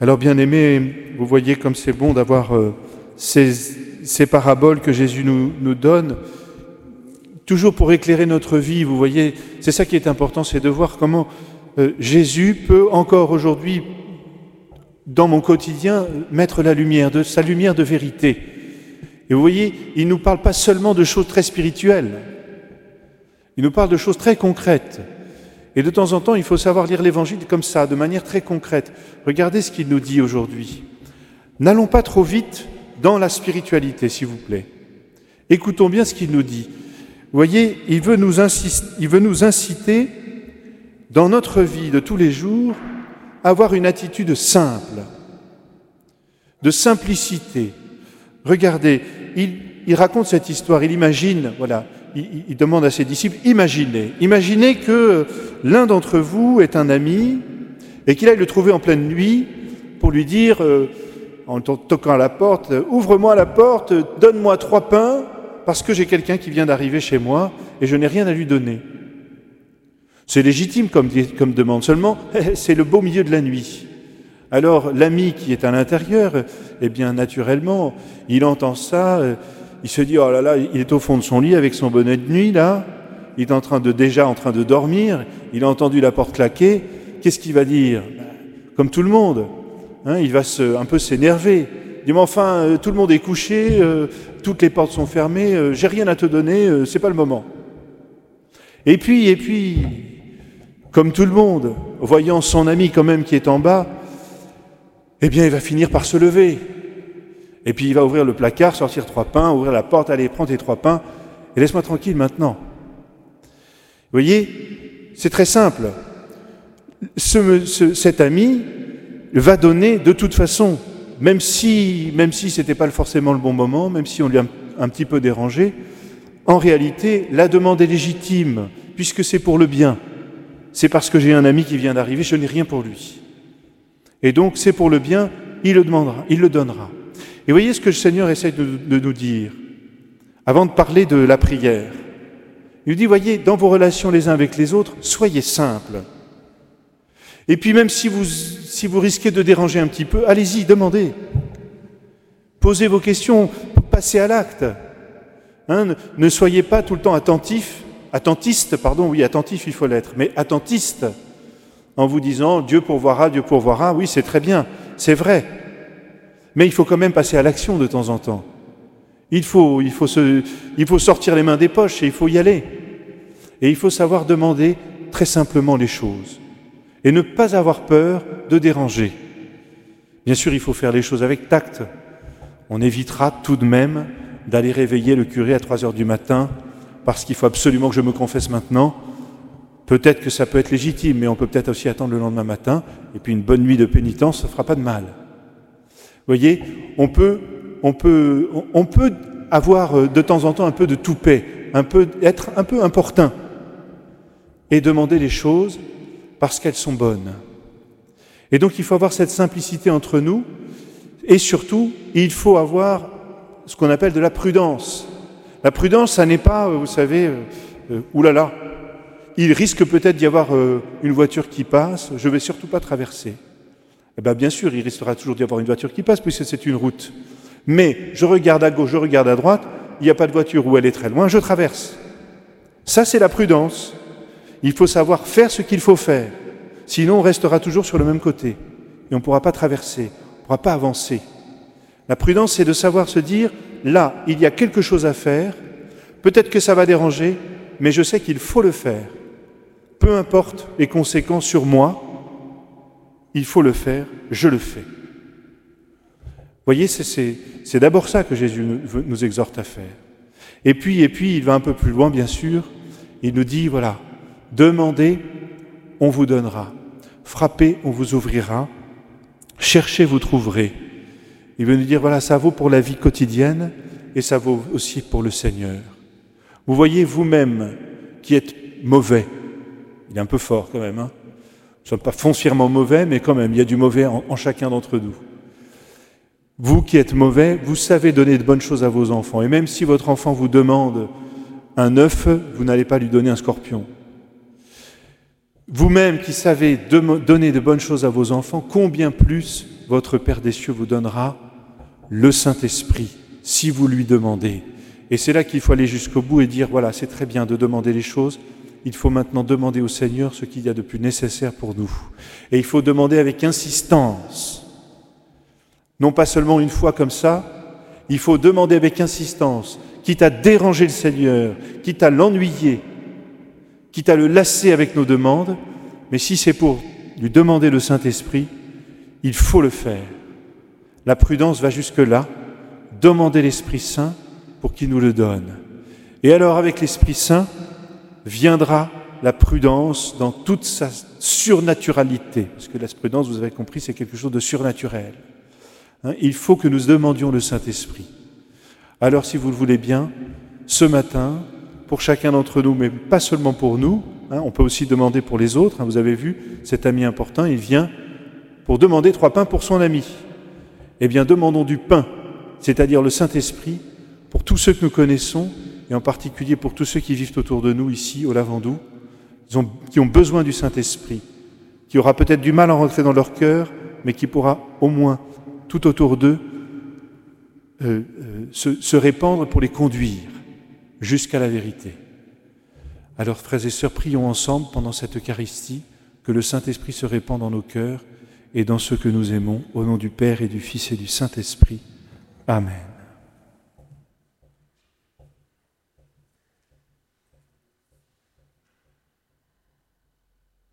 Alors bien aimés, vous voyez comme c'est bon d'avoir euh, ces, paraboles que Jésus nous, nous, donne, toujours pour éclairer notre vie. Vous voyez, c'est ça qui est important, c'est de voir comment euh, Jésus peut encore aujourd'hui, dans mon quotidien, mettre la lumière, de sa lumière de vérité. Et vous voyez, il ne nous parle pas seulement de choses très spirituelles, il nous parle de choses très concrètes. Et de temps en temps, il faut savoir lire l'Évangile comme ça, de manière très concrète. Regardez ce qu'il nous dit aujourd'hui. N'allons pas trop vite dans la spiritualité, s'il vous plaît. Écoutons bien ce qu'il nous dit. Vous voyez, il veut, nous inciter, dans notre vie de tous les jours à avoir une attitude simple, de simplicité. Regardez, il, il raconte cette histoire, il imagine, voilà, il, demande à ses disciples, imaginez, imaginez que l'un d'entre vous est un ami et qu'il aille le trouver en pleine nuit pour lui dire, euh, en toquant à la porte, ouvre-moi la porte, donne-moi trois pains, parce que j'ai quelqu'un qui vient d'arriver chez moi et je n'ai rien à lui donner. C'est légitime comme, comme demande, seulement c'est le beau milieu de la nuit. Alors l'ami qui est à l'intérieur, eh bien naturellement, il entend ça, euh, il se dit, oh là là, il est au fond de son lit avec son bonnet de nuit, là, il est en train de, déjà en train de dormir, il a entendu la porte claquer, qu'est-ce qu'il va dire? Comme tout le monde, hein, il va un peu s'énerver. Il dit, mais enfin, euh, tout le monde est couché, euh, toutes les portes sont fermées, euh, j'ai rien à te donner, c'est pas le moment. Et puis, et puis, comme tout le monde, voyant son ami quand même qui est en bas, eh bien, il va finir par se lever. Et puis il va ouvrir le placard, sortir trois pains, ouvrir la porte, aller prendre tes trois pains, et laisse-moi tranquille maintenant. Vous voyez, c'est très simple. Ce, cet ami va donner de toute façon, même si, même si ce n'était pas forcément le bon moment, même si on lui a un, petit peu dérangé, en réalité, la demande est légitime, puisque c'est pour le bien. C'est parce que j'ai un ami qui vient d'arriver, je n'ai rien pour lui. Et donc, c'est pour le bien, il le demandera, il le donnera. Et voyez ce que le Seigneur essaie de, nous dire avant de parler de la prière. Il nous dit, voyez, dans vos relations les uns avec les autres, soyez simples. Et puis même si vous, si vous risquez de déranger un petit peu, allez-y, demandez. Posez vos questions, passez à l'acte. Hein, ne, soyez pas tout le temps attentif, attentiste, pardon, oui, attentif, il faut l'être, mais attentiste en vous disant Dieu pourvoira, Dieu pourvoira, oui, c'est très bien, c'est vrai. Mais il faut quand même passer à l'action de temps en temps. Il faut, il, faut se, il faut sortir les mains des poches et il faut y aller. Et il faut savoir demander très simplement les choses. Et ne pas avoir peur de déranger. Bien sûr, il faut faire les choses avec tact. On évitera tout de même d'aller réveiller le curé à 3 heures du matin parce qu'il faut absolument que je me confesse maintenant. Peut-être que ça peut être légitime, mais on peut peut-être aussi attendre le lendemain matin. Et puis une bonne nuit de pénitence, ça ne fera pas de mal voyez, on peut, on, peut, on peut avoir euh, de temps en temps un peu de toupet, un peu, être un peu importun et demander les choses parce qu'elles sont bonnes. Et donc il faut avoir cette simplicité entre nous et surtout il faut avoir ce qu'on appelle de la prudence. La prudence, ça n'est pas, vous savez, euh, euh oulala, il risque peut-être d'y avoir euh, une voiture qui passe, je ne vais surtout pas traverser. Eh bien, bien sûr, il restera toujours d'y avoir une voiture qui passe, puisque c'est une route. Mais je regarde à gauche, je regarde à droite, il n'y a pas de voiture où elle est très loin, je traverse. Ça, c'est la prudence. Il faut savoir faire ce qu'il faut faire. Sinon, on restera toujours sur le même côté. Et on ne pourra pas traverser, on ne pourra pas avancer. La prudence, c'est de savoir se dire, là, il y a quelque chose à faire, peut-être que ça va déranger, mais je sais qu'il faut le faire. Peu importe les conséquences sur moi, il faut le faire, je le fais. Voyez, c'est d'abord ça que Jésus nous, exhorte à faire. Et puis, et puis, il va un peu plus loin, bien sûr. Il nous dit, voilà, demandez, on vous donnera. Frappez, on vous ouvrira. Cherchez, vous trouverez. Il veut nous dire, voilà, ça vaut pour la vie quotidienne et ça vaut aussi pour le Seigneur. Vous voyez vous-même qui êtes mauvais. Il est un peu fort quand même, hein ne sommes pas foncièrement mauvais, mais quand même, il y a du mauvais en, chacun d'entre nous. Vous qui êtes mauvais, vous savez donner de bonnes choses à vos enfants. Et même si votre enfant vous demande un œuf, vous n'allez pas lui donner un scorpion. Vous-même qui savez donner de bonnes choses à vos enfants, combien plus votre Père des cieux vous donnera le Saint-Esprit, si vous lui demandez. Et c'est là qu'il faut aller jusqu'au bout et dire, voilà, c'est très bien de demander les choses, il faut maintenant demander au Seigneur ce qu'il y a de plus nécessaire pour nous. Et il faut demander avec insistance. Non pas seulement une fois comme ça, il faut demander avec insistance, quitte à déranger le Seigneur, quitte à l'ennuyer, quitte à le lasser avec nos demandes, mais si c'est pour lui demander le Saint-Esprit, il faut le faire. La prudence va jusque-là, demander l'Esprit Saint pour qu'il nous le donne. Et alors avec l'Esprit Saint, viendra la prudence dans toute sa surnaturalité. Parce que la prudence, vous avez compris, c'est quelque chose de surnaturel. Hein, il faut que nous demandions le Saint-Esprit. Alors, si vous le voulez bien, ce matin, pour chacun d'entre nous, mais pas seulement pour nous, hein, on peut aussi demander pour les autres. Hein, vous avez vu, cet ami important, il vient pour demander trois pains pour son ami. Eh bien, demandons du pain, c'est-à-dire le Saint-Esprit, pour tous ceux que nous connaissons et en particulier pour tous ceux qui vivent autour de nous ici, au Lavandou, qui ont besoin du Saint-Esprit, qui aura peut-être du mal à rentrer dans leur cœur, mais qui pourra au moins tout autour d'eux euh, euh, se, se répandre pour les conduire jusqu'à la vérité. Alors, frères et sœurs, prions ensemble pendant cette Eucharistie, que le Saint-Esprit se répande dans nos cœurs et dans ceux que nous aimons, au nom du Père et du Fils et du Saint-Esprit. Amen.